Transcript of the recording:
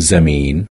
زمین